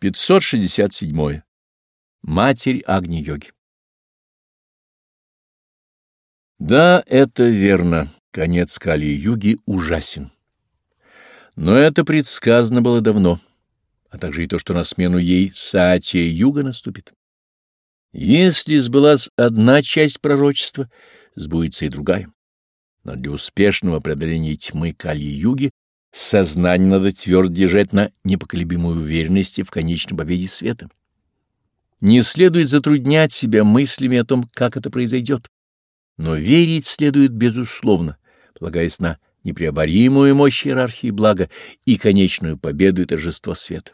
567. Матерь Агни-йоги Да, это верно, конец Кали-юги ужасен. Но это предсказано было давно, а также и то, что на смену ей Сатия-юга наступит. Если сбылась одна часть пророчества, сбудется и другая. Но для успешного преодоления тьмы Кали-юги Сознание надо твердо держать на непоколебимой уверенности в конечной победе света. Не следует затруднять себя мыслями о том, как это произойдет, но верить следует безусловно, полагаясь на непреоборимую мощь иерархии блага и конечную победу и торжество света.